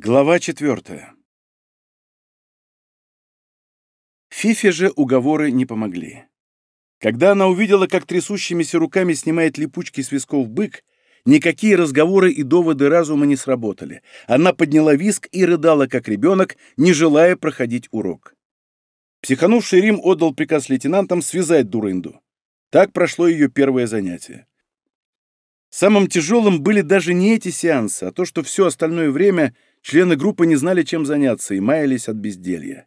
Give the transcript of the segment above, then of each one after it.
Глава четвертая. Фифе же уговоры не помогли. Когда она увидела, как трясущимися руками снимает липучки с висков бык, никакие разговоры и доводы разума не сработали. Она подняла виск и рыдала, как ребенок, не желая проходить урок. Психанувший Рим отдал приказ лейтенантам связать дурынду. Так прошло ее первое занятие. Самым тяжелым были даже не эти сеансы, а то, что все остальное время — Члены группы не знали, чем заняться, и маялись от безделья.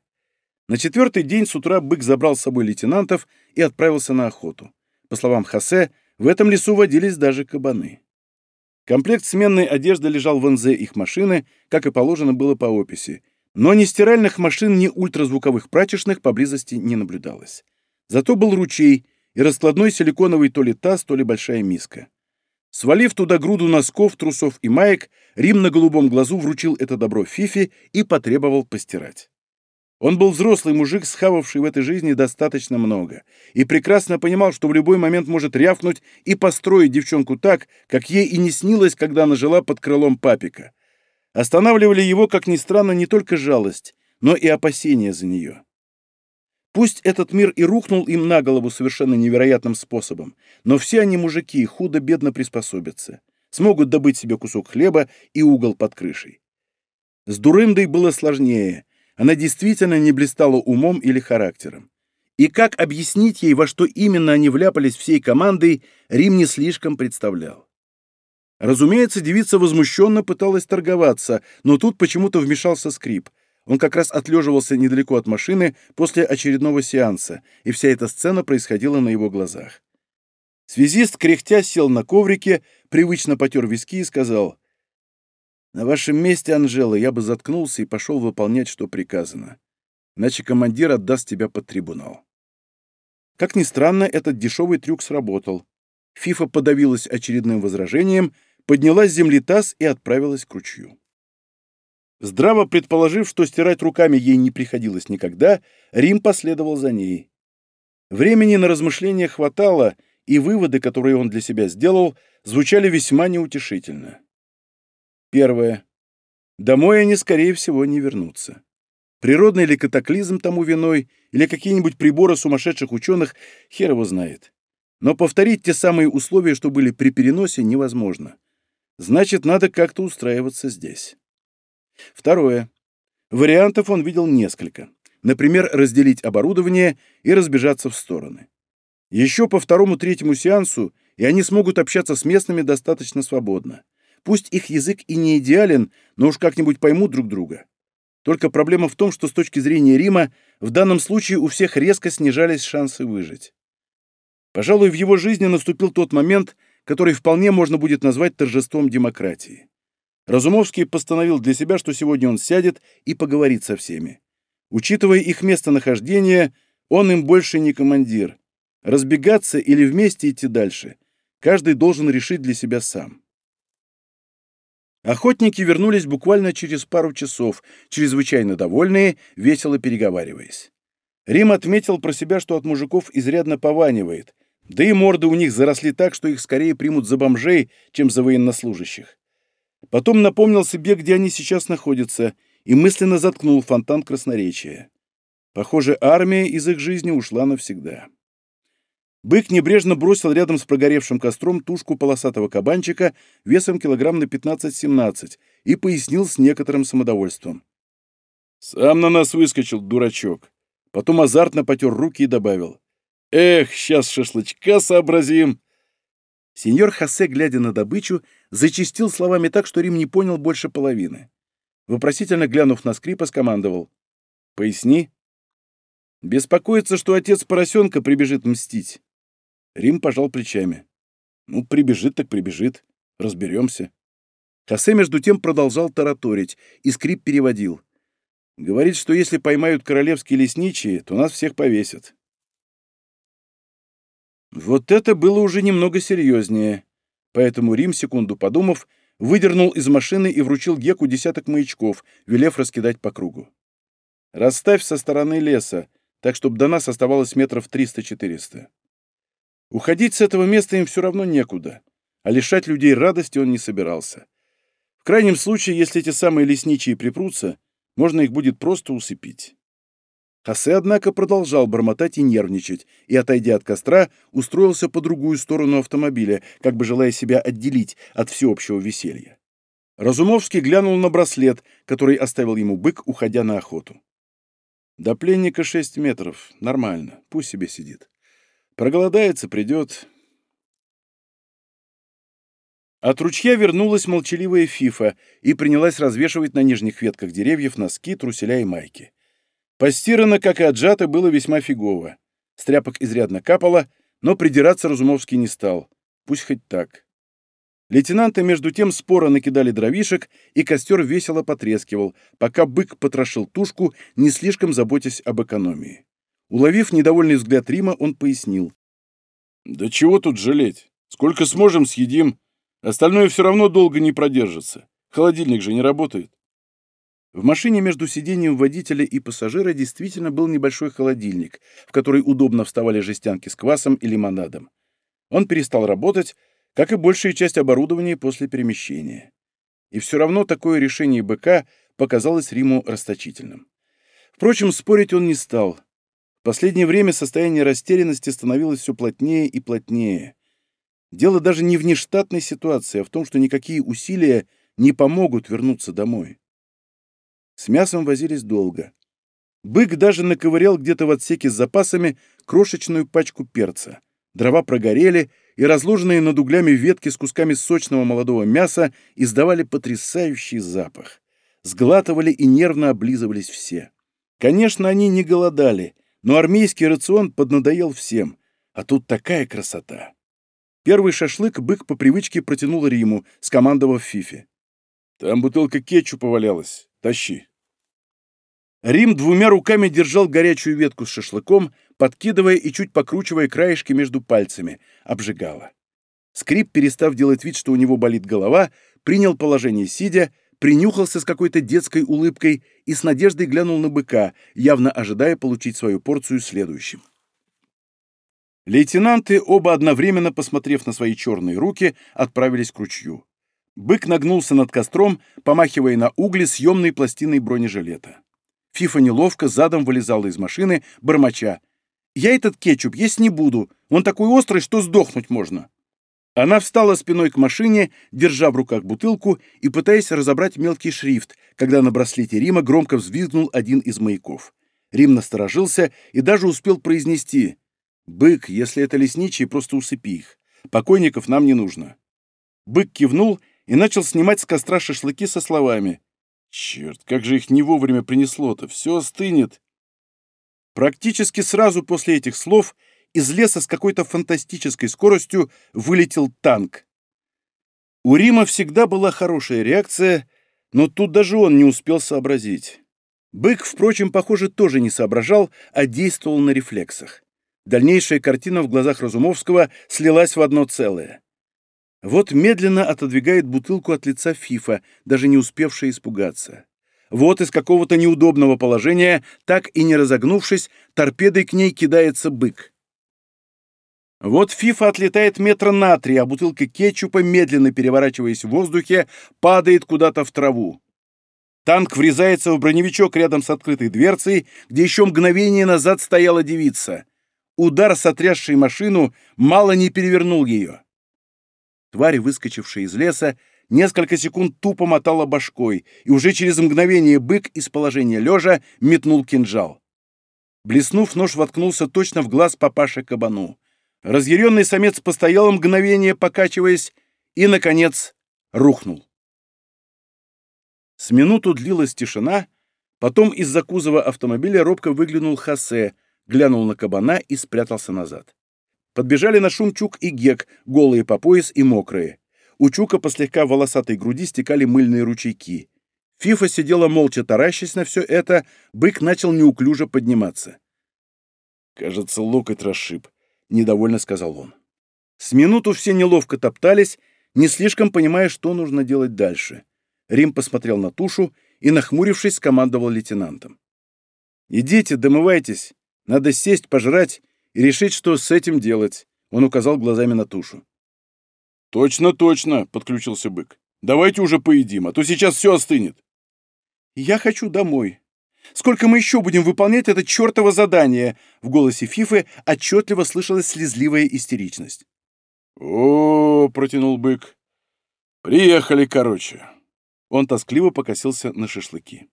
На четвертый день с утра бык забрал с собой лейтенантов и отправился на охоту. По словам Хосе, в этом лесу водились даже кабаны. Комплект сменной одежды лежал в НЗ их машины, как и положено было по описи, но ни стиральных машин, ни ультразвуковых прачечных поблизости не наблюдалось. Зато был ручей и раскладной силиконовый то ли таз, то ли большая миска. Свалив туда груду носков, трусов и маек, Рим на голубом глазу вручил это добро Фифе и потребовал постирать. Он был взрослый мужик, схававший в этой жизни достаточно много, и прекрасно понимал, что в любой момент может рявкнуть и построить девчонку так, как ей и не снилось, когда она жила под крылом папика. Останавливали его, как ни странно, не только жалость, но и опасения за нее. Пусть этот мир и рухнул им на голову совершенно невероятным способом, но все они мужики худо-бедно приспособятся, смогут добыть себе кусок хлеба и угол под крышей. С Дурындой было сложнее, она действительно не блистала умом или характером. И как объяснить ей, во что именно они вляпались всей командой, Рим не слишком представлял. Разумеется, девица возмущенно пыталась торговаться, но тут почему-то вмешался скрип — он как раз отлеживался недалеко от машины после очередного сеанса, и вся эта сцена происходила на его глазах. Связист, кряхтя, сел на коврике, привычно потер виски и сказал, «На вашем месте, Анжела, я бы заткнулся и пошел выполнять, что приказано. Иначе командир отдаст тебя под трибунал». Как ни странно, этот дешевый трюк сработал. Фифа подавилась очередным возражением, подняла с земли таз и отправилась к ручью. Здраво предположив, что стирать руками ей не приходилось никогда, Рим последовал за ней. Времени на размышления хватало, и выводы, которые он для себя сделал, звучали весьма неутешительно. Первое. Домой они, скорее всего, не вернутся. Природный ли катаклизм тому виной, или какие-нибудь приборы сумасшедших ученых, хер его знает. Но повторить те самые условия, что были при переносе, невозможно. Значит, надо как-то устраиваться здесь. Второе. Вариантов он видел несколько. Например, разделить оборудование и разбежаться в стороны. Еще по второму-третьему сеансу, и они смогут общаться с местными достаточно свободно. Пусть их язык и не идеален, но уж как-нибудь поймут друг друга. Только проблема в том, что с точки зрения Рима в данном случае у всех резко снижались шансы выжить. Пожалуй, в его жизни наступил тот момент, который вполне можно будет назвать торжеством демократии. Разумовский постановил для себя, что сегодня он сядет и поговорит со всеми. Учитывая их местонахождение, он им больше не командир. Разбегаться или вместе идти дальше, каждый должен решить для себя сам. Охотники вернулись буквально через пару часов, чрезвычайно довольные, весело переговариваясь. Рим отметил про себя, что от мужиков изрядно пованивает, да и морды у них заросли так, что их скорее примут за бомжей, чем за военнослужащих. Потом напомнил себе, где они сейчас находятся, и мысленно заткнул фонтан красноречия. Похоже, армия из их жизни ушла навсегда. Бык небрежно бросил рядом с прогоревшим костром тушку полосатого кабанчика весом килограмм на 15-17 и пояснил с некоторым самодовольством. «Сам на нас выскочил, дурачок». Потом азартно потер руки и добавил. «Эх, сейчас шашлычка сообразим!» Сеньор Хосе, глядя на добычу, зачистил словами так, что Рим не понял больше половины. Вопросительно глянув на скрипа, скомандовал. «Поясни». «Беспокоится, что отец поросенка прибежит мстить». Рим пожал плечами. «Ну, прибежит так прибежит. Разберемся». Хосе, между тем, продолжал тараторить, и скрип переводил. «Говорит, что если поймают королевские лесничие, то нас всех повесят». Вот это было уже немного серьезнее. Поэтому Рим, секунду подумав, выдернул из машины и вручил Геку десяток маячков, велев раскидать по кругу. «Расставь со стороны леса, так, чтобы до нас оставалось метров 300-400. Уходить с этого места им все равно некуда, а лишать людей радости он не собирался. В крайнем случае, если эти самые лесничие припрутся, можно их будет просто усыпить. Хосе, однако, продолжал бормотать и нервничать, и, отойдя от костра, устроился по другую сторону автомобиля, как бы желая себя отделить от всеобщего веселья. Разумовский глянул на браслет, который оставил ему бык, уходя на охоту. До пленника шесть метров. Нормально. Пусть себе сидит. Проголодается, придет. От ручья вернулась молчаливая Фифа и принялась развешивать на нижних ветках деревьев носки, труселя и майки. Постирано, как и отжато, было весьма фигово. Стряпок изрядно капало, но придираться Разумовский не стал. Пусть хоть так. Лейтенанты между тем споро накидали дровишек, и костер весело потрескивал, пока бык потрошил тушку, не слишком заботясь об экономии. Уловив недовольный взгляд Рима, он пояснил. «Да чего тут жалеть? Сколько сможем, съедим. Остальное все равно долго не продержится. Холодильник же не работает. В машине между сиденьем водителя и пассажира действительно был небольшой холодильник, в который удобно вставали жестянки с квасом и лимонадом. Он перестал работать, как и большая часть оборудования после перемещения. И все равно такое решение БК показалось Риму расточительным. Впрочем, спорить он не стал. В последнее время состояние растерянности становилось все плотнее и плотнее. Дело даже не в нештатной ситуации, а в том, что никакие усилия не помогут вернуться домой. С мясом возились долго. Бык даже наковырял где-то в отсеке с запасами крошечную пачку перца. Дрова прогорели, и разложенные над углями ветки с кусками сочного молодого мяса издавали потрясающий запах. Сглатывали и нервно облизывались все. Конечно, они не голодали, но армейский рацион поднадоел всем. А тут такая красота. Первый шашлык бык по привычке протянул Риму, скомандовав Фифе. «Там бутылка кетчупа валялась. Тащи». Рим двумя руками держал горячую ветку с шашлыком, подкидывая и чуть покручивая краешки между пальцами. Обжигало. Скрип, перестав делать вид, что у него болит голова, принял положение сидя, принюхался с какой-то детской улыбкой и с надеждой глянул на быка, явно ожидая получить свою порцию следующим. Лейтенанты, оба одновременно посмотрев на свои черные руки, отправились к ручью. Бык нагнулся над костром, помахивая на угли съемной пластиной бронежилета. Фифа неловко задом вылезала из машины, бормоча. «Я этот кетчуп есть не буду. Он такой острый, что сдохнуть можно». Она встала спиной к машине, держа в руках бутылку и пытаясь разобрать мелкий шрифт, когда на браслете Рима громко взвизгнул один из маяков. Рим насторожился и даже успел произнести «Бык, если это лесничие, просто усыпи их. Покойников нам не нужно». Бык кивнул и начал снимать с костра шашлыки со словами Черт, как же их не вовремя принесло-то, все остынет. Практически сразу после этих слов из леса с какой-то фантастической скоростью вылетел танк. У Рима всегда была хорошая реакция, но тут даже он не успел сообразить. Бык, впрочем, похоже, тоже не соображал, а действовал на рефлексах. Дальнейшая картина в глазах Разумовского слилась в одно целое. Вот медленно отодвигает бутылку от лица Фифа, даже не успевшая испугаться. Вот из какого-то неудобного положения, так и не разогнувшись, торпедой к ней кидается бык. Вот Фифа отлетает метра на три, а бутылка кетчупа, медленно переворачиваясь в воздухе, падает куда-то в траву. Танк врезается в броневичок рядом с открытой дверцей, где еще мгновение назад стояла девица. Удар, сотрясший машину, мало не перевернул ее. Тварь, выскочившая из леса, несколько секунд тупо мотала башкой, и уже через мгновение бык из положения лежа метнул кинжал. Блеснув, нож воткнулся точно в глаз папаше кабану. Разъяренный самец постоял мгновение, покачиваясь, и, наконец, рухнул. С минуту длилась тишина, потом из-за кузова автомобиля робко выглянул Хосе, глянул на кабана и спрятался назад. Подбежали на шум Чук и Гек, голые по пояс и мокрые. У Чука по слегка волосатой груди стекали мыльные ручейки. Фифа сидела молча таращась на все это, бык начал неуклюже подниматься. «Кажется, локоть расшиб», — недовольно сказал он. С минуту все неловко топтались, не слишком понимая, что нужно делать дальше. Рим посмотрел на тушу и, нахмурившись, скомандовал лейтенантом. «Идите, домывайтесь. Надо сесть, пожрать и решить, что с этим делать», — он указал глазами на тушу. «Точно, точно», — подключился бык. Давайте уже поедим, а то сейчас все остынет. Я хочу домой. Сколько мы еще будем выполнять это чертово задание?» В голосе Фифы отчетливо слышалась слезливая истеричность. «О, — протянул бык, — приехали, короче». Он тоскливо покосился на шашлыки.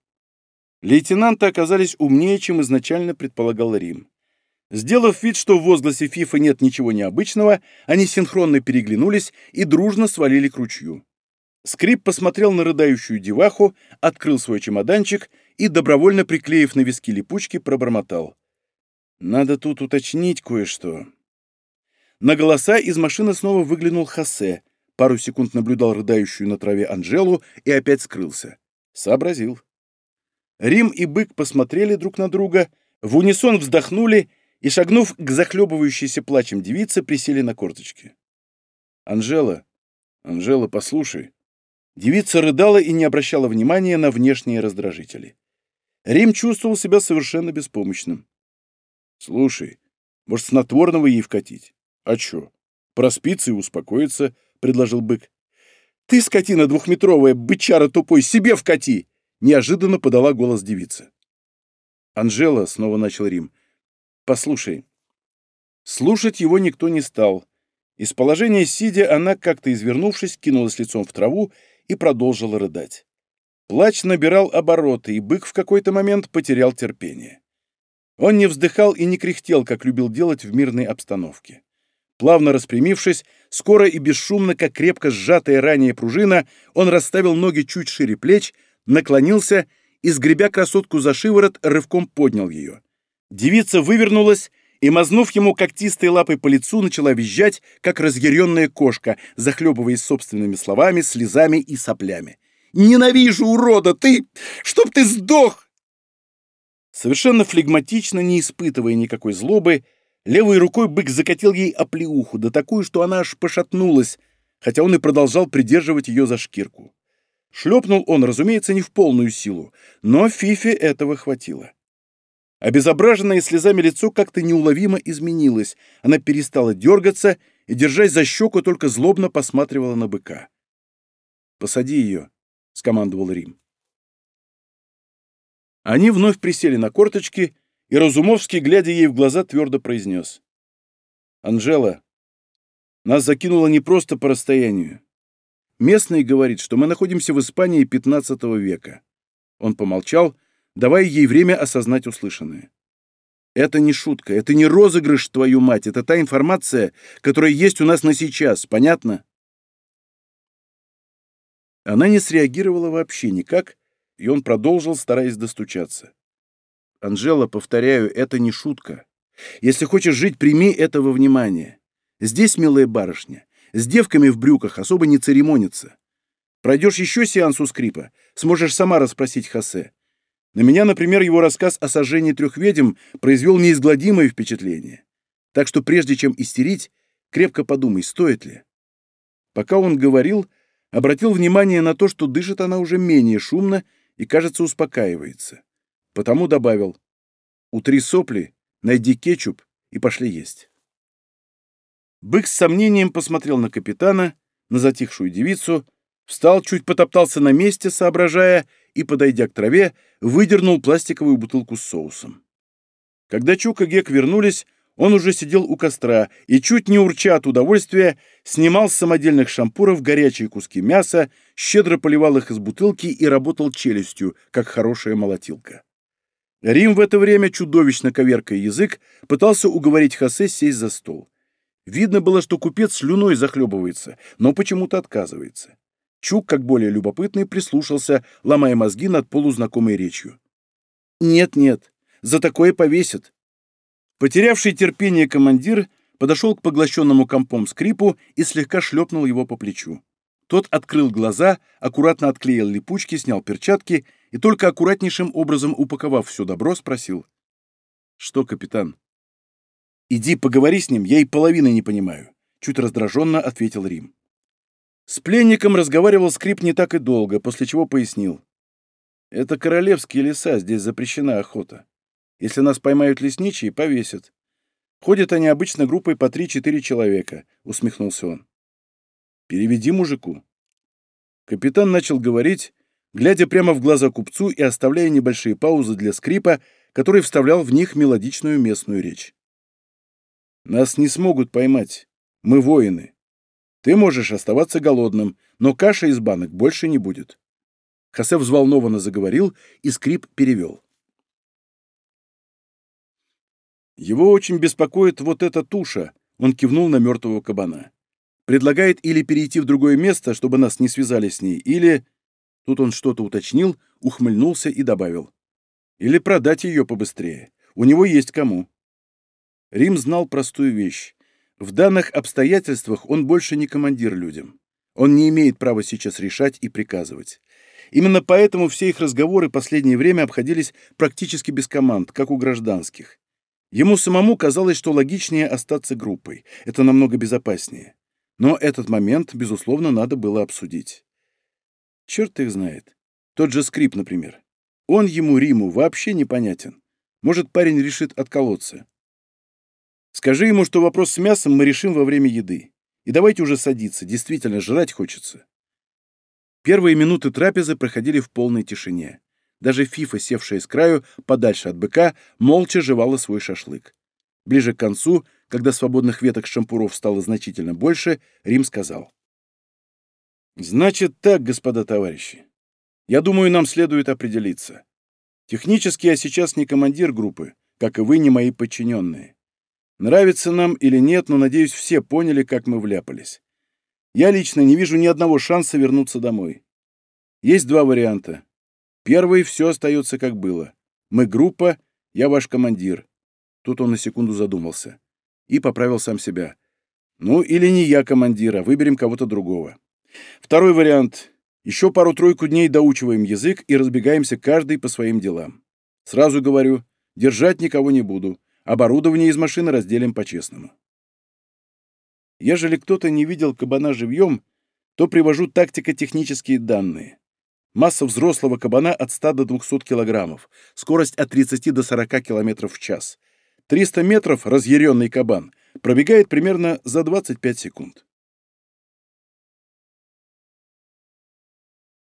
Лейтенанты оказались умнее, чем изначально предполагал Рим. Сделав вид, что в возгласе Фифы нет ничего необычного, они синхронно переглянулись и дружно свалили к ручью. Скрип посмотрел на рыдающую деваху, открыл свой чемоданчик и, добровольно приклеив на виски липучки, пробормотал. «Надо тут уточнить кое-что». На голоса из машины снова выглянул Хосе, пару секунд наблюдал рыдающую на траве Анжелу и опять скрылся. Сообразил. Рим и Бык посмотрели друг на друга, в унисон вздохнули и, шагнув к захлебывающейся плачем девице, присели на корточки. «Анжела, Анжела, послушай». Девица рыдала и не обращала внимания на внешние раздражители. Рим чувствовал себя совершенно беспомощным. «Слушай, может, снотворного ей вкатить? А чё? Проспится и успокоится», — предложил бык. «Ты, скотина двухметровая, бычара тупой, себе вкати!» — неожиданно подала голос девица. «Анжела», — снова начал Рим, — «послушай». Слушать его никто не стал. Из положения сидя она, как-то извернувшись, кинулась лицом в траву и продолжила рыдать. Плач набирал обороты, и бык в какой-то момент потерял терпение. Он не вздыхал и не кряхтел, как любил делать в мирной обстановке. Плавно распрямившись, скоро и бесшумно, как крепко сжатая ранее пружина, он расставил ноги чуть шире плеч, наклонился и, сгребя красотку за шиворот, рывком поднял ее. Девица вывернулась и, мазнув ему когтистой лапой по лицу, начала визжать, как разъяренная кошка, захлебываясь собственными словами, слезами и соплями. Ненавижу, урода! Ты... Чтоб ты сдох!» Совершенно флегматично, не испытывая никакой злобы, левой рукой бык закатил ей оплеуху, да такую, что она аж пошатнулась, хотя он и продолжал придерживать ее за шкирку. Шлепнул он, разумеется, не в полную силу, но Фифе этого хватило. Обезображенное слезами лицо как-то неуловимо изменилось, она перестала дергаться и, держась за щеку, только злобно посматривала на быка. «Посади ее», — скомандовал Рим. Они вновь присели на корточки, и Разумовский, глядя ей в глаза, твердо произнес. «Анжела, нас закинуло не просто по расстоянию. Местный говорит, что мы находимся в Испании XV века». Он помолчал, давая ей время осознать услышанное. «Это не шутка, это не розыгрыш, твою мать, это та информация, которая есть у нас на сейчас, понятно?» Она не среагировала вообще никак, и он продолжил, стараясь достучаться. «Анжела, повторяю, это не шутка. Если хочешь жить, прими этого внимания. Здесь, милая барышня, с девками в брюках особо не церемонится. Пройдешь еще сеанс у скрипа, сможешь сама расспросить Хосе. На меня, например, его рассказ о сожжении трех ведьм произвел неизгладимое впечатление. Так что прежде чем истерить, крепко подумай, стоит ли. Пока он говорил, обратил внимание на то, что дышит она уже менее шумно и, кажется, успокаивается. Потому добавил «Утри сопли, найди кетчуп и пошли есть». Бык с сомнением посмотрел на капитана, на затихшую девицу, встал, чуть потоптался на месте, соображая, и, подойдя к траве, выдернул пластиковую бутылку с соусом. Когда Чук и Гек вернулись, он уже сидел у костра и, чуть не урча от удовольствия, снимал с самодельных шампуров горячие куски мяса, щедро поливал их из бутылки и работал челюстью, как хорошая молотилка. Рим в это время, чудовищно коверкая язык, пытался уговорить Хосе сесть за стол. Видно было, что купец слюной захлебывается, но почему-то отказывается. Чук, как более любопытный, прислушался, ломая мозги над полузнакомой речью. «Нет-нет, за такое повесят. Потерявший терпение командир подошел к поглощенному компом скрипу и слегка шлепнул его по плечу. Тот открыл глаза, аккуратно отклеил липучки, снял перчатки и только аккуратнейшим образом упаковав все добро, спросил. «Что, капитан?» «Иди поговори с ним, я и половины не понимаю», — чуть раздраженно ответил Рим. С пленником разговаривал скрип не так и долго, после чего пояснил. «Это королевские леса, здесь запрещена охота. Если нас поймают лесничие, повесят. Ходят они обычно группой по три-четыре человека, усмехнулся он. Переведи мужику. Капитан начал говорить, глядя прямо в глаза купцу и оставляя небольшие паузы для скрипа, который вставлял в них мелодичную местную речь. «Нас не смогут поймать. Мы воины. Ты можешь оставаться голодным, но каша из банок больше не будет». Хосе взволнованно заговорил, и скрип перевел. Его очень беспокоит вот эта туша, он кивнул на мертвого кабана. Предлагает или перейти в другое место, чтобы нас не связали с ней, или... Тут он что-то уточнил, ухмыльнулся и добавил. Или продать ее побыстрее. У него есть кому. Рим знал простую вещь. В данных обстоятельствах он больше не командир людям. Он не имеет права сейчас решать и приказывать. Именно поэтому все их разговоры последнее время обходились практически без команд, как у гражданских. Ему самому казалось, что логичнее остаться группой. Это намного безопаснее. Но этот момент, безусловно, надо было обсудить. Черт их знает. Тот же скрип, например. Он ему, Риму, вообще непонятен. Может, парень решит отколоться. Скажи ему, что вопрос с мясом мы решим во время еды. И давайте уже садиться, действительно, жрать хочется. Первые минуты трапезы проходили в полной тишине. Даже Фифа, севшая с краю, подальше от быка, молча жевала свой шашлык. Ближе к концу, когда свободных веток шампуров стало значительно больше, Рим сказал. «Значит так, господа товарищи. Я думаю, нам следует определиться. Технически я сейчас не командир группы, как и вы не мои подчиненные. Нравится нам или нет, но, надеюсь, все поняли, как мы вляпались. Я лично не вижу ни одного шанса вернуться домой. Есть два варианта. Первый — все остается как было. Мы группа, я ваш командир. Тут он на секунду задумался. И поправил сам себя. Ну, или не я командир, а выберем кого-то другого. Второй вариант. Еще пару-тройку дней доучиваем язык и разбегаемся каждый по своим делам. Сразу говорю, держать никого не буду. Оборудование из машины разделим по-честному. Ежели кто-то не видел кабана живьем, то привожу тактико-технические данные. Масса взрослого кабана от 100 до 200 килограммов, скорость от 30 до 40 километров в час. 300 метров разъяренный кабан пробегает примерно за 25 секунд.